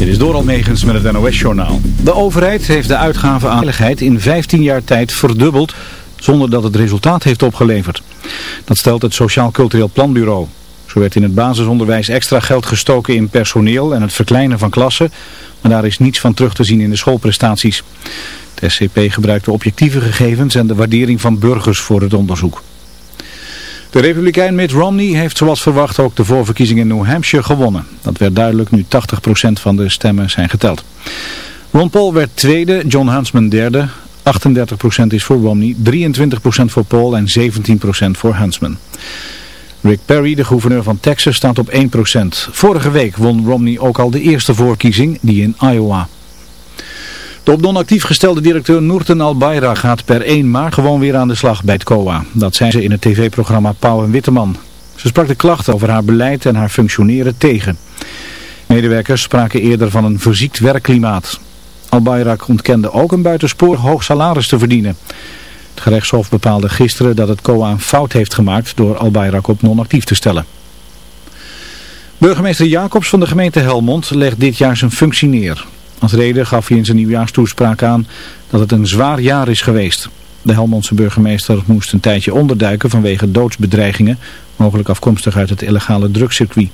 Dit is Doral Megens met het NOS-journaal. De overheid heeft de uitgaven aan veiligheid in 15 jaar tijd verdubbeld zonder dat het resultaat heeft opgeleverd. Dat stelt het Sociaal Cultureel Planbureau. Zo werd in het basisonderwijs extra geld gestoken in personeel en het verkleinen van klassen, maar daar is niets van terug te zien in de schoolprestaties. Het SCP gebruikt de objectieve gegevens en de waardering van burgers voor het onderzoek. De republikein Mitt Romney heeft zoals verwacht ook de voorverkiezingen in New Hampshire gewonnen. Dat werd duidelijk nu 80% van de stemmen zijn geteld. Ron Paul werd tweede, John Huntsman derde. 38% is voor Romney, 23% voor Paul en 17% voor Huntsman. Rick Perry, de gouverneur van Texas, staat op 1%. Vorige week won Romney ook al de eerste voorkiezing, die in Iowa. De op non-actief gestelde directeur Noorten Albayra gaat per 1 maart gewoon weer aan de slag bij het COA. Dat zei ze in het tv-programma Pauw en Witteman. Ze sprak de klachten over haar beleid en haar functioneren tegen. Medewerkers spraken eerder van een verziekt werkklimaat. Albayrak ontkende ook een buitensporig hoog salaris te verdienen. Het gerechtshof bepaalde gisteren dat het COA een fout heeft gemaakt door Albayrak op non-actief te stellen. Burgemeester Jacobs van de gemeente Helmond legt dit jaar zijn functie neer. Als reden gaf hij in zijn nieuwjaarstoespraak aan dat het een zwaar jaar is geweest. De Helmondse burgemeester moest een tijdje onderduiken vanwege doodsbedreigingen, mogelijk afkomstig uit het illegale drugscircuit.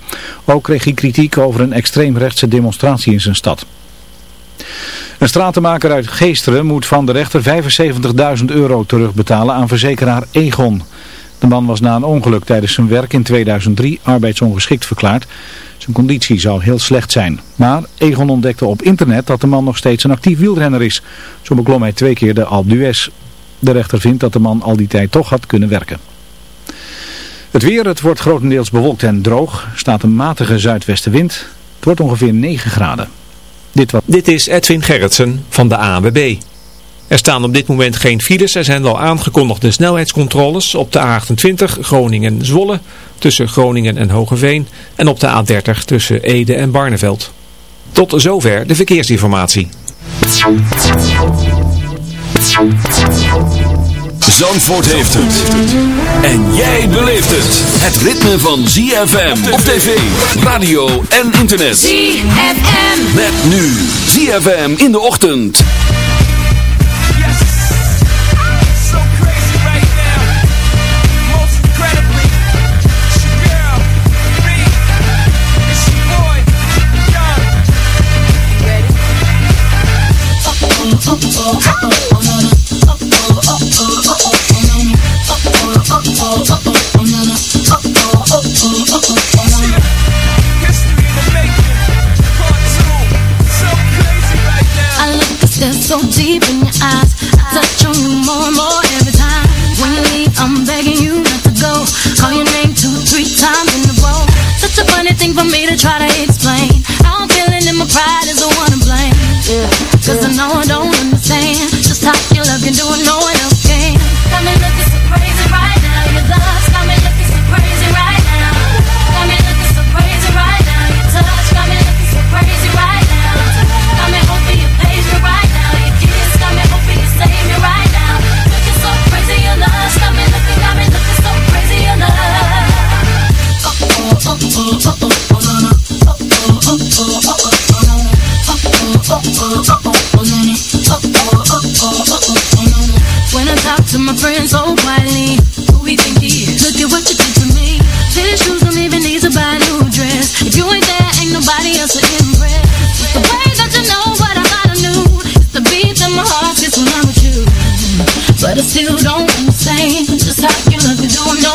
Ook kreeg hij kritiek over een extreemrechtse demonstratie in zijn stad. Een stratenmaker uit Geesteren moet van de rechter 75.000 euro terugbetalen aan verzekeraar Egon. De man was na een ongeluk tijdens zijn werk in 2003 arbeidsongeschikt verklaard. Zijn conditie zou heel slecht zijn. Maar Egon ontdekte op internet dat de man nog steeds een actief wielrenner is. Zo beklom hij twee keer de Alpe. De rechter vindt dat de man al die tijd toch had kunnen werken. Het weer, het wordt grotendeels bewolkt en droog. Staat een matige zuidwestenwind. Het wordt ongeveer 9 graden. Dit, wat... Dit is Edwin Gerritsen van de ANWB. Er staan op dit moment geen files. Er zijn wel aangekondigde snelheidscontroles op de A28 Groningen-Zwolle tussen Groningen en Hogeveen en op de A30 tussen Ede en Barneveld. Tot zover de verkeersinformatie. Zandvoort heeft het. En jij beleeft het. Het ritme van ZFM op tv, radio en internet. ZFM. Met nu ZFM in de ochtend. So deep in your eyes. I touch on you more and more every time. When you leave, I'm begging you not to go. Call your name two, three times in a row. Such a funny thing for me to try to When I talk to my friends oh, so quietly, who we think he is? Look at what you did to me. Tennis shoes don't even need to buy a new dress. If you ain't there, ain't nobody else to impress. The way that you know what I thought I knew is the beat in my heart gets when I'm with you. But I still don't understand just how you look and do no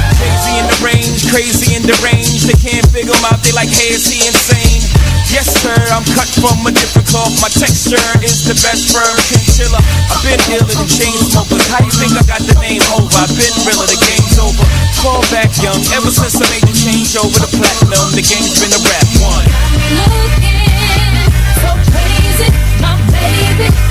Daisy in the range, crazy in the range. They can't figure them out, they like, hey, is he insane? Yes, sir, I'm cut from a different cloth. My texture is the best firm chinchilla. I've been dealing than chain smokers. How you think I got the name over? I've been realer, the game's over. Call back young, ever since I made the change over to platinum, the game's been a rap one. Looking so crazy, my baby.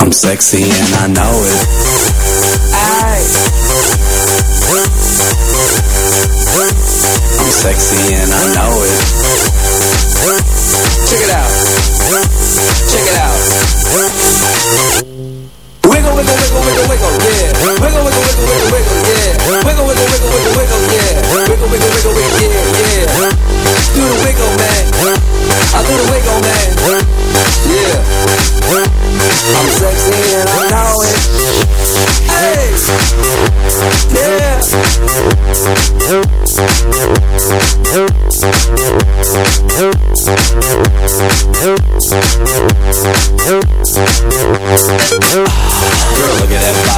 I'm sexy and I know it. Aye. I'm sexy and I know it. Check it out. Check it out. Wiggle, wiggle, wiggle, wiggle, wiggle, yeah. Wiggle, wiggle, wiggle, wiggle, wiggle, yeah. Wiggle, wiggle, wiggle, wiggle, wiggle, yeah. Wiggle, wiggle, wiggle, wiggle, The wiggle, man. Yeah. I'm sexy and I know it. Hey. Yeah. Girl, look at that body.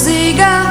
consiga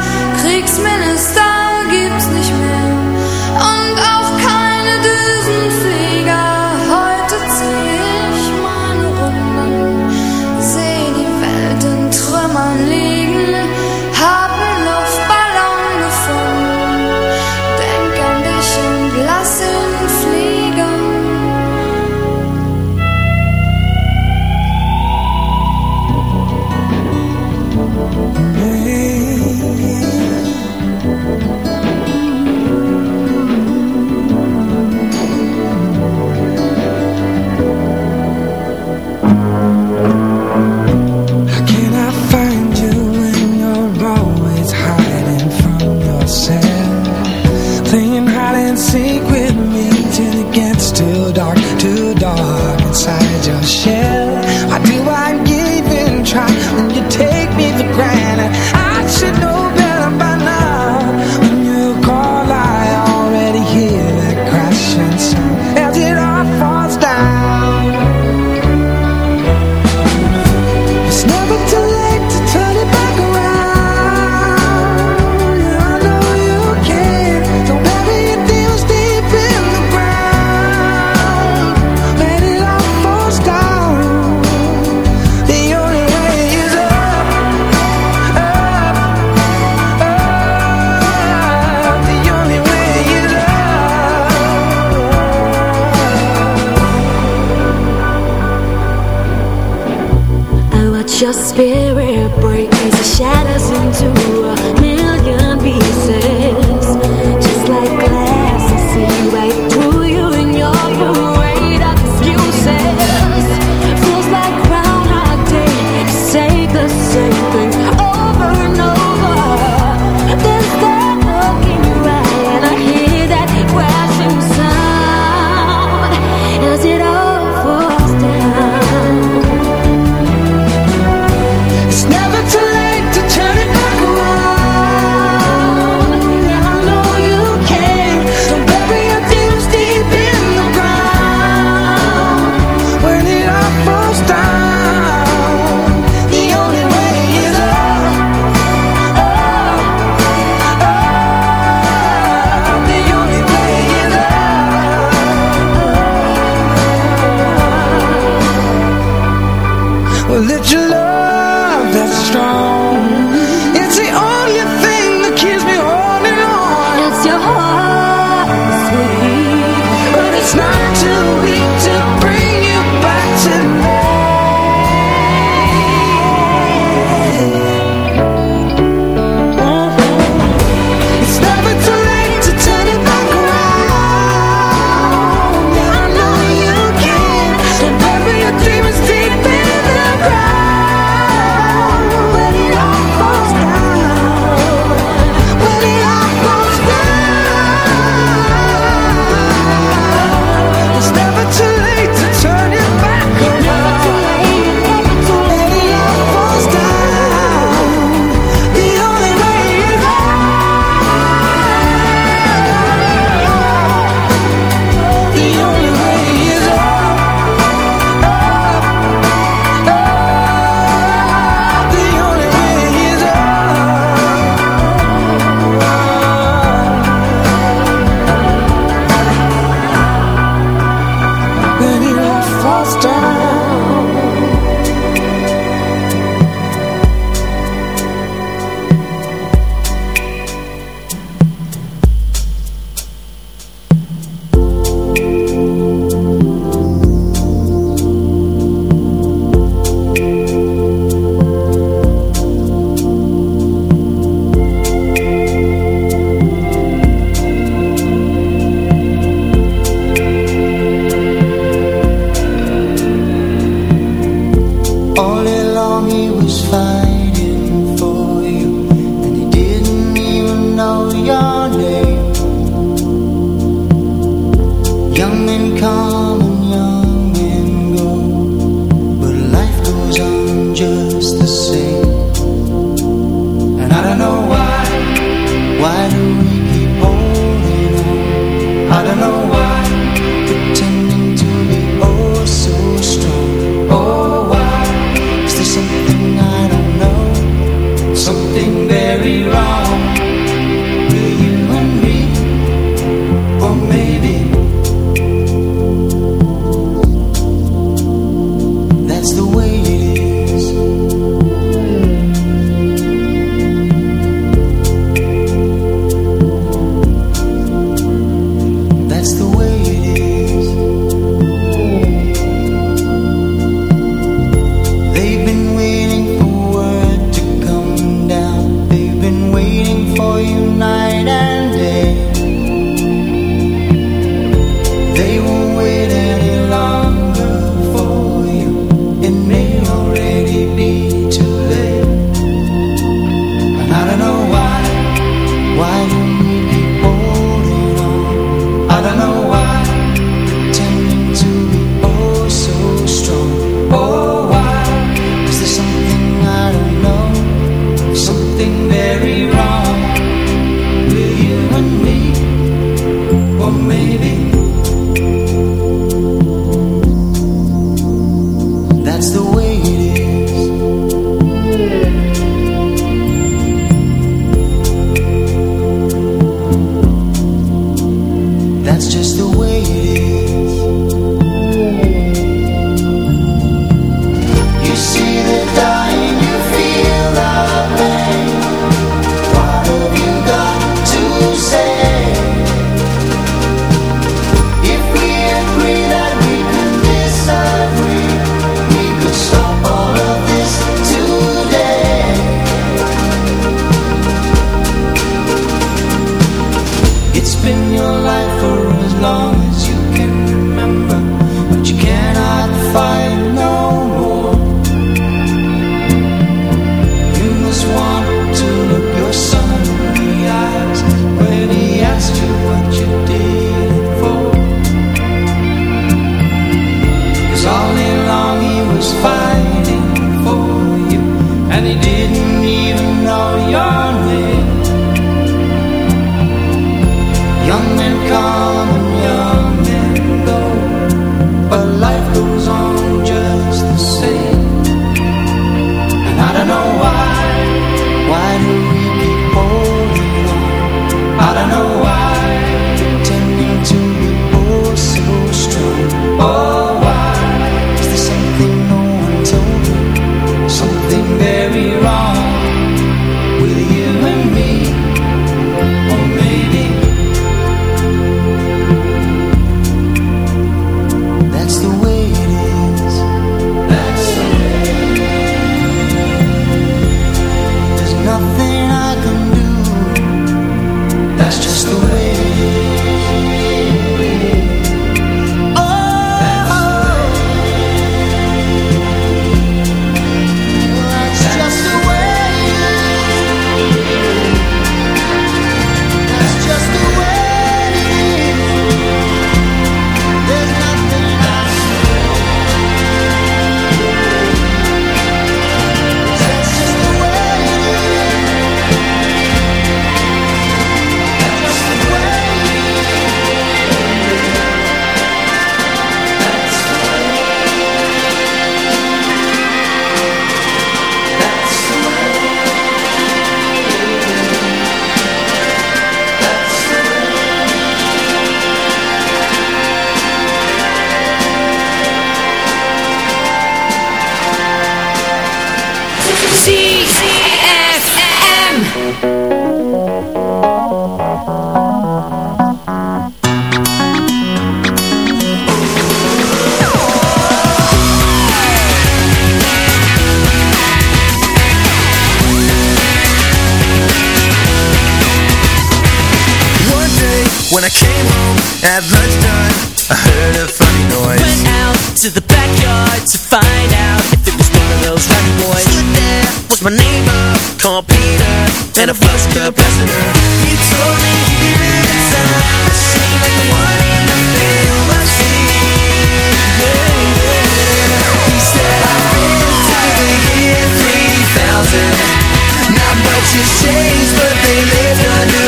When I came home at lunchtime, I heard a funny noise. Went out to the backyard to find out if it was one of those happy boys. Stood there was my neighbor called Peter, and a bus capacitor. He told me he inside a machine like the one in the film I've seen. Yeah, yeah. He said I've been to the year 3000. Not much has changed, but they lived underwater.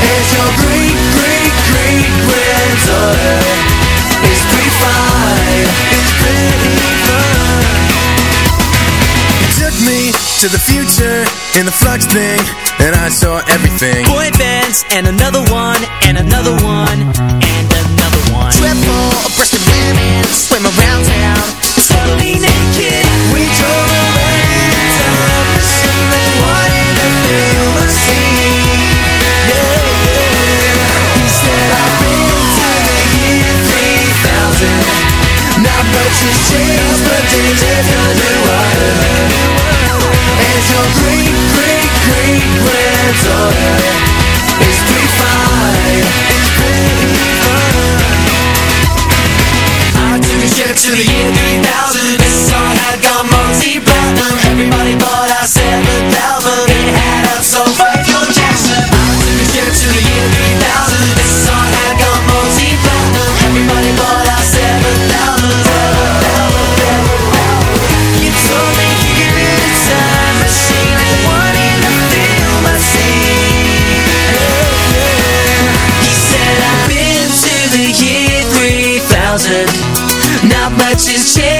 And your great, great, great granddaughter is pretty fine. It's pretty fun. It took me to the future in the flux thing, and I saw everything. Boy bands and another one and another one and another one. Triple breasted women swim around to the year 3000 This song had gone multi-platinum Everybody bought much has